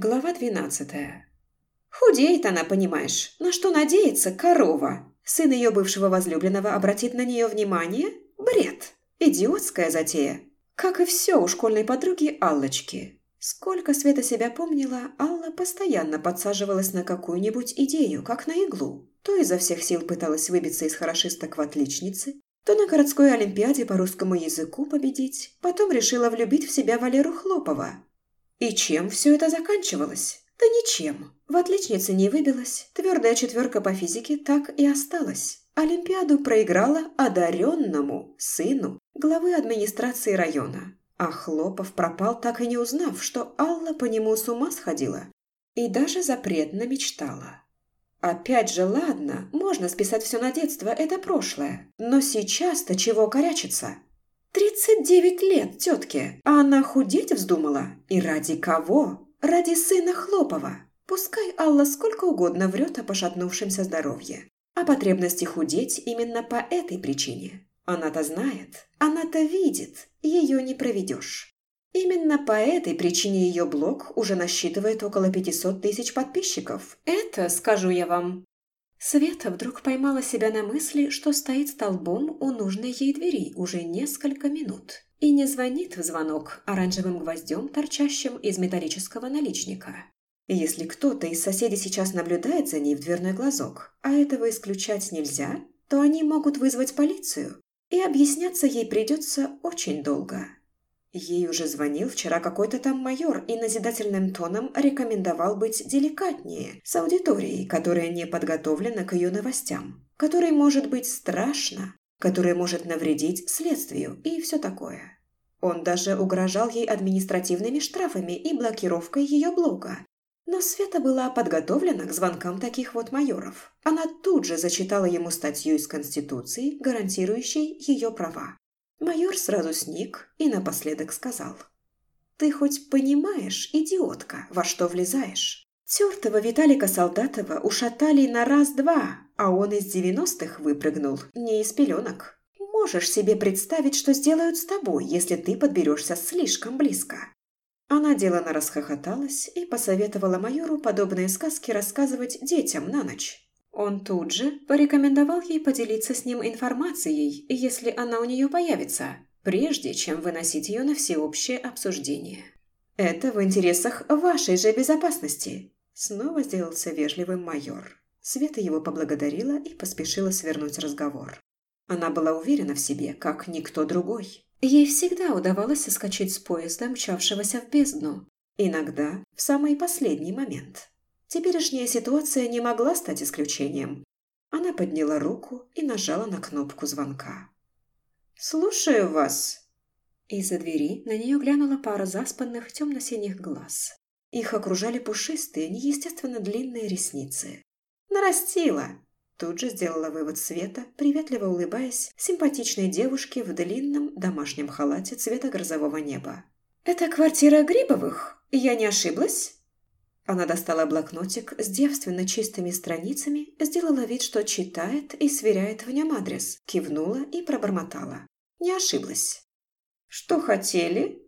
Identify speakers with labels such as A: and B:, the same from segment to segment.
A: Глава двенадцатая. Худеет она, понимаешь. На что надеется корова? Сын ее бывшего возлюбленного обратит на нее внимание? Бред. Идиотская затея. Как и все у школьной подруги Аллочки. Сколько Света себя помнила, Алла постоянно подсаживалась на какую-нибудь идею, как на иглу. То изо всех сил пыталась выбиться из хорошисток в отличницы, то на городской олимпиаде по русскому языку победить, потом решила влюбить в себя Валеру Хлопова, и чем все это заканчивалось? Да ничем. В отличнице не выбилась, твердая четверка по физике так и осталась. Олимпиаду проиграла одаренному сыну главы администрации района. А Хлопов пропал, так и не узнав, что Алла по нему с ума сходила. И даже запретно мечтала. Опять же, ладно, можно списать все на детство, это прошлое. Но сейчас-то чего корячиться? Тридцать девять лет тетке, а она худеть вздумала. И ради кого? Ради сына Хлопова. Пускай Алла сколько угодно врет о пошатнувшемся здоровье. О потребности худеть именно по этой причине. Она-то знает, она-то видит, ее не проведешь. Именно по этой причине ее блог уже насчитывает около 500 тысяч подписчиков. Это, скажу я вам, Света вдруг поймала себя на мысли, что стоит столбом у нужной ей двери уже несколько минут и не звонит в звонок оранжевым гвоздем, торчащим из металлического наличника. Если кто-то из соседей сейчас наблюдает за ней в дверной глазок, а этого исключать нельзя, то они могут вызвать полицию, и объясняться ей придется очень долго. Ей уже звонил вчера какой-то там майор и назидательным тоном рекомендовал быть деликатнее с аудиторией, которая не подготовлена к ее новостям, которой может быть страшно, которая может навредить следствию и все такое. Он даже угрожал ей административными штрафами и блокировкой ее блога. Но Света была подготовлена к звонкам таких вот майоров. Она тут же зачитала ему статью из Конституции, гарантирующей ее права. Майор сразу сник и напоследок сказал. «Ты хоть понимаешь, идиотка, во что влезаешь? Тертого Виталика Солдатова ушатали на раз-два, а он из девяностых выпрыгнул, не из пеленок. Можешь себе представить, что сделают с тобой, если ты подберешься слишком близко?» Она делано расхохоталась и посоветовала майору подобные сказки рассказывать детям на ночь. Он тут же порекомендовал ей поделиться с ним информацией, если она у нее появится, прежде чем выносить ее на всеобщее обсуждение. «Это в интересах вашей же безопасности», – снова сделался вежливым майор. Света его поблагодарила и поспешила свернуть разговор. Она была уверена в себе, как никто другой. Ей всегда удавалось соскочить с поезда, мчавшегося в бездну. Иногда в самый последний момент. Теперешняя ситуация не могла стать исключением. Она подняла руку и нажала на кнопку звонка. «Слушаю вас!» Из-за двери на нее глянула пара заспанных темно-синих глаз. Их окружали пушистые, неестественно длинные ресницы. «Нарастила!» Тут же сделала вывод Света, приветливо улыбаясь симпатичной девушке в длинном домашнем халате цвета грозового неба. «Это квартира Грибовых? Я не ошиблась?» Она достала блокнотик с девственно чистыми страницами, сделала вид, что читает и сверяет в нем адрес, кивнула и пробормотала. Не ошиблась. «Что хотели?»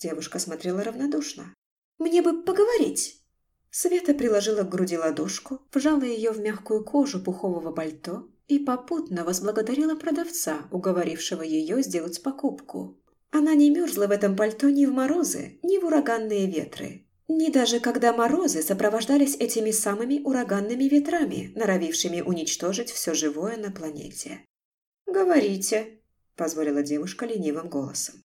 A: Девушка смотрела равнодушно. «Мне бы поговорить!» Света приложила к груди ладошку, вжала ее в мягкую кожу пухового пальто и попутно возблагодарила продавца, уговорившего ее сделать покупку. Она не мерзла в этом пальто ни в морозы, ни в ураганные ветры, не даже когда морозы сопровождались этими самыми ураганными ветрами, норовившими уничтожить все живое на планете. «Говорите», – позволила девушка ленивым голосом.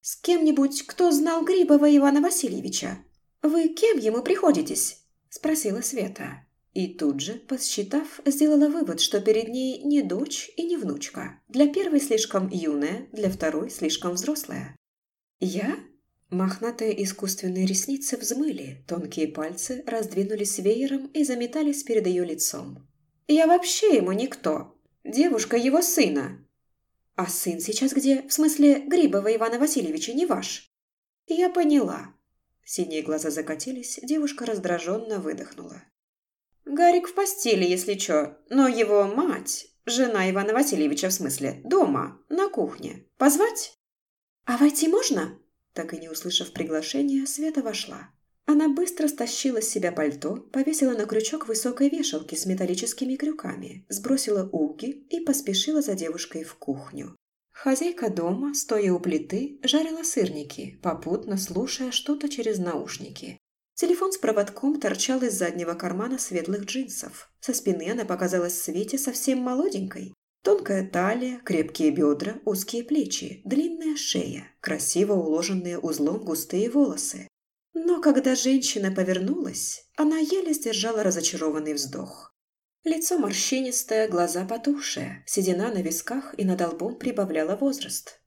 A: «С кем-нибудь, кто знал Грибова Ивана Васильевича? Вы кем ему приходитесь?» – спросила Света. И тут же, посчитав, сделала вывод, что перед ней не дочь и не внучка. Для первой слишком юная, для второй слишком взрослая. «Я?» Мохнатые искусственные ресницы взмыли, тонкие пальцы раздвинулись веером и заметались перед ее лицом. «Я вообще ему никто. Девушка его сына». «А сын сейчас где? В смысле, Грибова Ивана Васильевича не ваш?» «Я поняла». Синие глаза закатились, девушка раздраженно выдохнула. «Гарик в постели, если чё, но его мать, жена Ивана Васильевича в смысле, дома, на кухне. Позвать?» «А войти можно?» Так и не услышав приглашения, Света вошла. Она быстро стащила с себя пальто, повесила на крючок высокой вешалки с металлическими крюками, сбросила уги и поспешила за девушкой в кухню. Хозяйка дома, стоя у плиты, жарила сырники, попутно слушая что-то через наушники. Телефон с проводком торчал из заднего кармана светлых джинсов. Со спины она показалась Свете совсем молоденькой. Тонкая талия, крепкие бедра, узкие плечи, длинная шея, красиво уложенные узлом густые волосы. Но когда женщина повернулась, она еле сдержала разочарованный вздох. Лицо морщинистое, глаза потухшие, седина на висках и над лбом прибавляла возраст.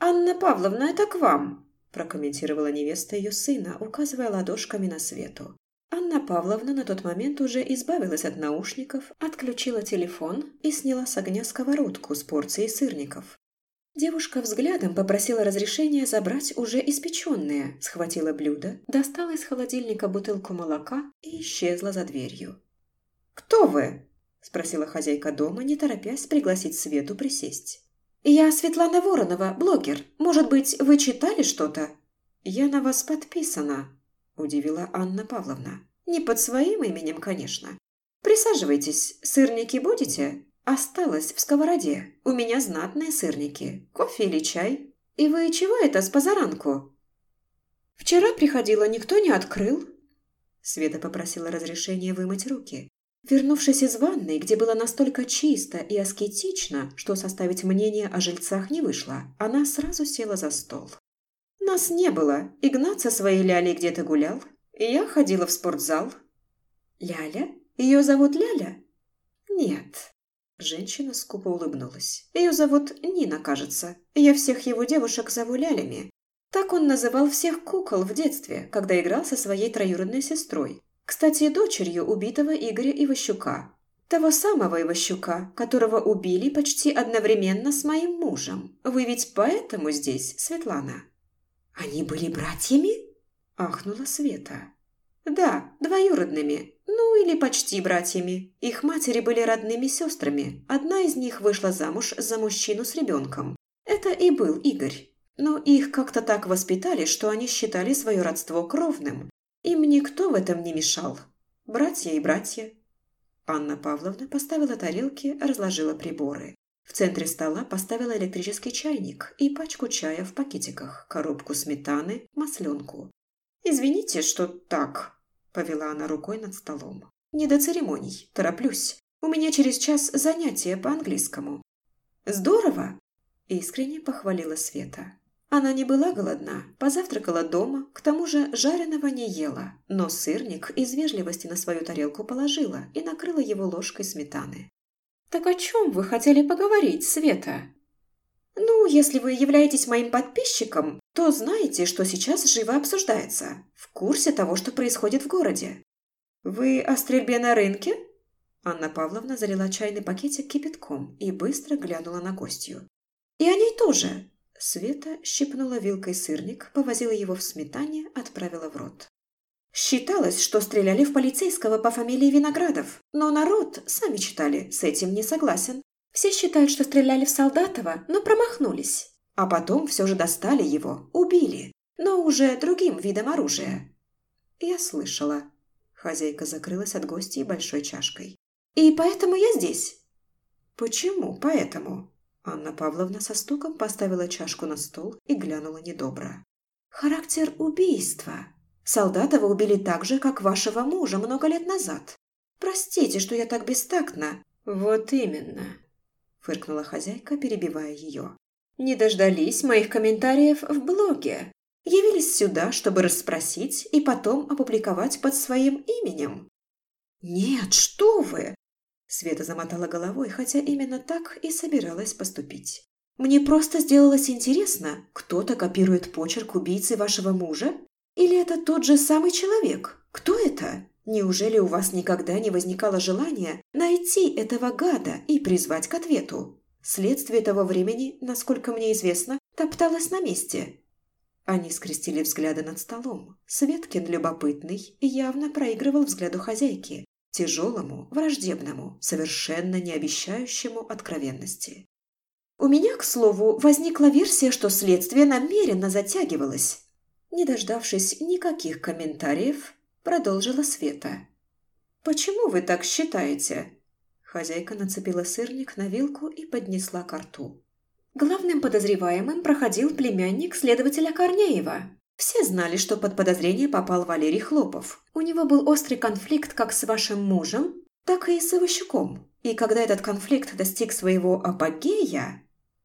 A: «Анна Павловна, это к вам!» прокомментировала невеста ее сына, указывая ладошками на свету. Анна Павловна на тот момент уже избавилась от наушников, отключила телефон и сняла с огня сковородку с порцией сырников. Девушка взглядом попросила разрешения забрать уже испеченные, схватила блюдо, достала из холодильника бутылку молока и исчезла за дверью. «Кто вы?» – спросила хозяйка дома, не торопясь пригласить Свету присесть. «Я Светлана Воронова, блогер. Может быть, вы читали что-то?» «Я на вас подписана», – удивила Анна Павловна. «Не под своим именем, конечно. Присаживайтесь. Сырники будете?» «Осталось в сковороде. У меня знатные сырники. Кофе или чай? И вы чего это с позаранку?» «Вчера приходила, никто не открыл». Света попросила разрешения вымыть руки. Вернувшись из ванной, где было настолько чисто и аскетично, что составить мнение о жильцах не вышло, она сразу села за стол. Нас не было. Игнат со своей Лялей где-то гулял. Я ходила в спортзал. Ляля? Ее зовут Ляля? Нет. Женщина скупо улыбнулась. Ее зовут Нина, кажется. Я всех его девушек зову Лялями. Так он называл всех кукол в детстве, когда играл со своей троюродной сестрой. Кстати, дочерью убитого Игоря Иващука. Того самого Иващука, которого убили почти одновременно с моим мужем. Вы ведь поэтому здесь, Светлана? Они были братьями? Ахнула Света. Да, двоюродными. Ну, или почти братьями. Их матери были родными сестрами. Одна из них вышла замуж за мужчину с ребенком. Это и был Игорь. Но их как-то так воспитали, что они считали свое родство кровным. Им никто в этом не мешал. Братья и братья. Анна Павловна поставила тарелки, разложила приборы. В центре стола поставила электрический чайник и пачку чая в пакетиках, коробку сметаны, масленку. «Извините, что так», – повела она рукой над столом. «Не до церемоний, тороплюсь. У меня через час занятие по английскому». «Здорово!» – искренне похвалила Света. Она не была голодна, позавтракала дома, к тому же жареного не ела, но сырник из вежливости на свою тарелку положила и накрыла его ложкой сметаны. «Так о чем вы хотели поговорить, Света?» «Ну, если вы являетесь моим подписчиком, то знаете, что сейчас живо обсуждается, в курсе того, что происходит в городе. Вы о стрельбе на рынке?» Анна Павловна залила чайный пакетик кипятком и быстро глянула на гостью. «И о ней тоже. Света щипнула вилкой сырник, повозила его в сметане, отправила в рот. Считалось, что стреляли в полицейского по фамилии Виноградов, но народ, сами читали, с этим не согласен. Все считают, что стреляли в Солдатова, но промахнулись. А потом все же достали его, убили, но уже другим видом оружия. Я слышала. Хозяйка закрылась от гостей большой чашкой. И поэтому я здесь. Почему поэтому? Анна Павловна со стуком поставила чашку на стол и глянула недобро. «Характер убийства. Солдатова убили так же, как вашего мужа много лет назад. Простите, что я так бестактна». «Вот именно», – фыркнула хозяйка, перебивая ее. «Не дождались моих комментариев в блоге. Явились сюда, чтобы расспросить и потом опубликовать под своим именем». «Нет, что вы! Света замотала головой, хотя именно так и собиралась поступить. «Мне просто сделалось интересно, кто-то копирует почерк убийцы вашего мужа? Или это тот же самый человек? Кто это? Неужели у вас никогда не возникало желания найти этого гада и призвать к ответу? Следствие того времени, насколько мне известно, топталось на месте». Они скрестили взгляды над столом. Светкин, любопытный, явно проигрывал взгляду хозяйки, тяжелому, враждебному, совершенно не обещающему откровенности. У меня, к слову, возникла версия, что следствие намеренно затягивалось. Не дождавшись никаких комментариев, продолжила Света. «Почему вы так считаете?» Хозяйка нацепила сырник на вилку и поднесла ко рту. Главным подозреваемым проходил племянник следователя Корнеева. Все знали, что под подозрение попал Валерий Хлопов. У него был острый конфликт как с вашим мужем, так и с Иващуком. И когда этот конфликт достиг своего апогея...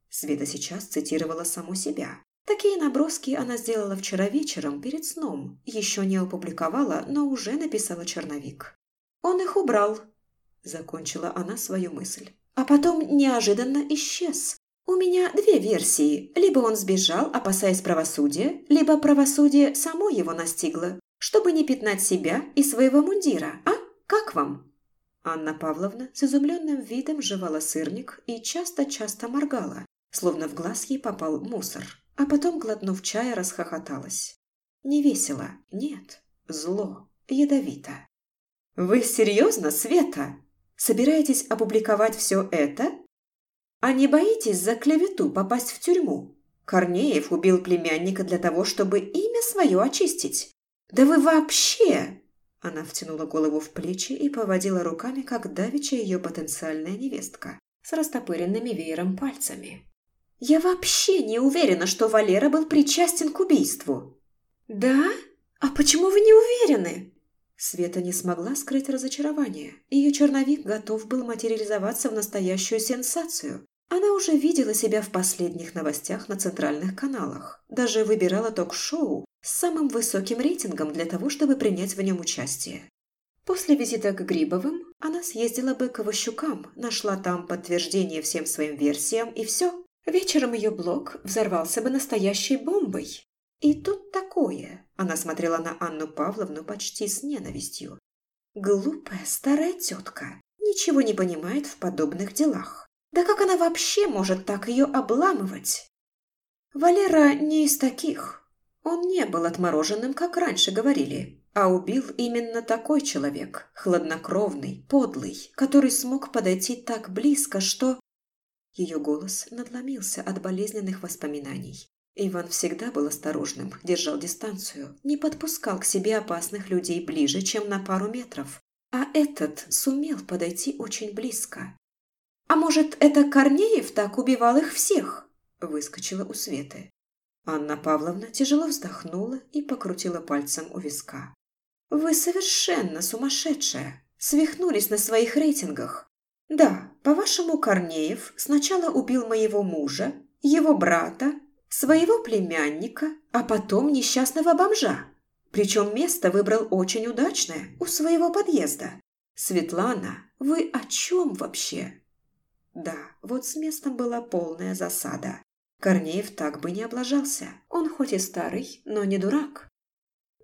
A: Света сейчас цитировала саму себя. Такие наброски она сделала вчера вечером, перед сном. Еще не опубликовала, но уже написала черновик. «Он их убрал», – закончила она свою мысль. «А потом неожиданно исчез. У меня две версии. Либо он сбежал, опасаясь правосудия, либо правосудие само его настигло, чтобы не пятнать себя и своего мундира. А? Как вам?» Анна Павловна с изумленным видом жевала сырник и часто-часто моргала, словно в глаз ей попал мусор а потом, глотнув чая, расхохоталась. Не весело, нет, зло, ядовито. «Вы серьезно, Света? Собираетесь опубликовать все это? А не боитесь за клевету попасть в тюрьму? Корнеев убил племянника для того, чтобы имя свое очистить. Да вы вообще...» Она втянула голову в плечи и поводила руками, как давеча ее потенциальная невестка, с растопыренными веером пальцами. Я вообще не уверена, что Валера был причастен к убийству. Да? А почему вы не уверены? Света не смогла скрыть разочарование. Ее черновик готов был материализоваться в настоящую сенсацию. Она уже видела себя в последних новостях на центральных каналах. Даже выбирала ток-шоу с самым высоким рейтингом для того, чтобы принять в нем участие. После визита к Грибовым она съездила бы к Ващукам, нашла там подтверждение всем своим версиям и все. Вечером ее блог взорвался бы настоящей бомбой. И тут такое. Она смотрела на Анну Павловну почти с ненавистью. Глупая старая тетка. Ничего не понимает в подобных делах. Да как она вообще может так ее обламывать? Валера не из таких. Он не был отмороженным, как раньше говорили, а убил именно такой человек, хладнокровный, подлый, который смог подойти так близко, что... Ее голос надломился от болезненных воспоминаний. Иван всегда был осторожным, держал дистанцию, не подпускал к себе опасных людей ближе, чем на пару метров. А этот сумел подойти очень близко. «А может, это Корнеев так убивал их всех?» – выскочила у Светы. Анна Павловна тяжело вздохнула и покрутила пальцем у виска. «Вы совершенно сумасшедшая! Свихнулись на своих рейтингах! «Да, по-вашему, Корнеев сначала убил моего мужа, его брата, своего племянника, а потом несчастного бомжа. Причем место выбрал очень удачное, у своего подъезда. Светлана, вы о чем вообще?» Да, вот с местом была полная засада. Корнеев так бы не облажался. Он хоть и старый, но не дурак.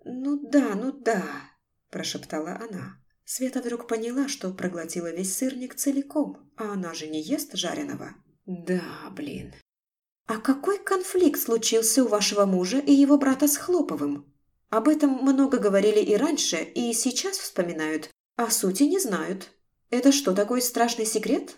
A: «Ну да, ну да», – прошептала она. Света вдруг поняла, что проглотила весь сырник целиком, а она же не ест жареного. Да, блин. А какой конфликт случился у вашего мужа и его брата с Хлоповым? Об этом много говорили и раньше, и сейчас вспоминают, а сути не знают. Это что, такой страшный секрет?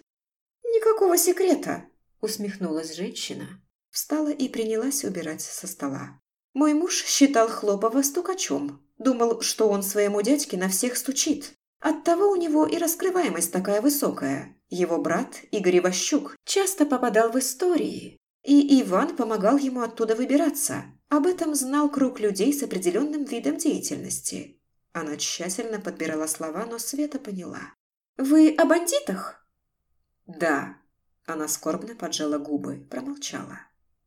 A: Никакого секрета, усмехнулась женщина. Встала и принялась убирать со стола. Мой муж считал Хлопова стукачом. Думал, что он своему дядьке на всех стучит. Оттого у него и раскрываемость такая высокая. Его брат, Игорь Иващук, часто попадал в истории. И Иван помогал ему оттуда выбираться. Об этом знал круг людей с определенным видом деятельности. Она тщательно подбирала слова, но Света поняла. «Вы о бандитах?» «Да». Она скорбно поджала губы, промолчала.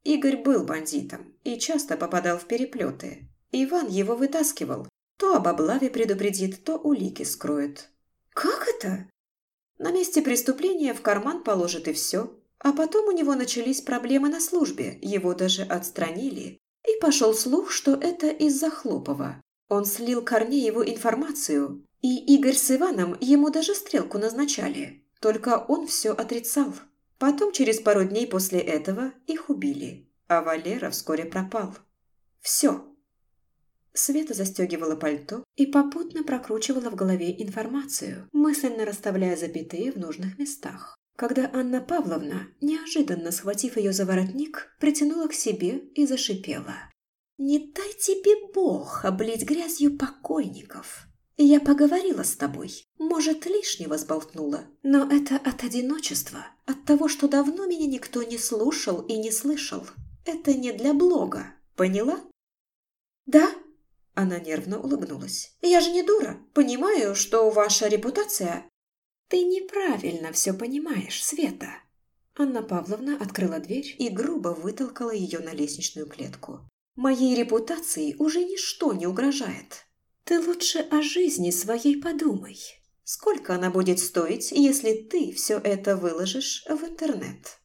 A: Игорь был бандитом и часто попадал в переплеты. Иван его вытаскивал. То об облаве предупредит, то улики скроет. «Как это?» На месте преступления в карман положит и все. А потом у него начались проблемы на службе, его даже отстранили. И пошел слух, что это из-за Хлопова. Он слил Корнееву информацию, и Игорь с Иваном ему даже стрелку назначали. Только он все отрицал. Потом, через пару дней после этого, их убили, а Валера вскоре пропал. Все. Света застегивала пальто и попутно прокручивала в голове информацию, мысленно расставляя запятые в нужных местах. Когда Анна Павловна, неожиданно схватив ее за воротник, притянула к себе и зашипела. Не дай тебе Бог облить грязью покойников. Я поговорила с тобой, может, лишнего сболтнула, но это от одиночества, от того, что давно меня никто не слушал и не слышал. Это не для блога, поняла? Да, она нервно улыбнулась. Я же не дура, понимаю, что ваша репутация... Ты неправильно все понимаешь, Света. Анна Павловна открыла дверь и грубо вытолкала ее на лестничную клетку. Моей репутации уже ничто не угрожает. Ты лучше о жизни своей подумай. Сколько она будет стоить, если ты все это выложишь в интернет?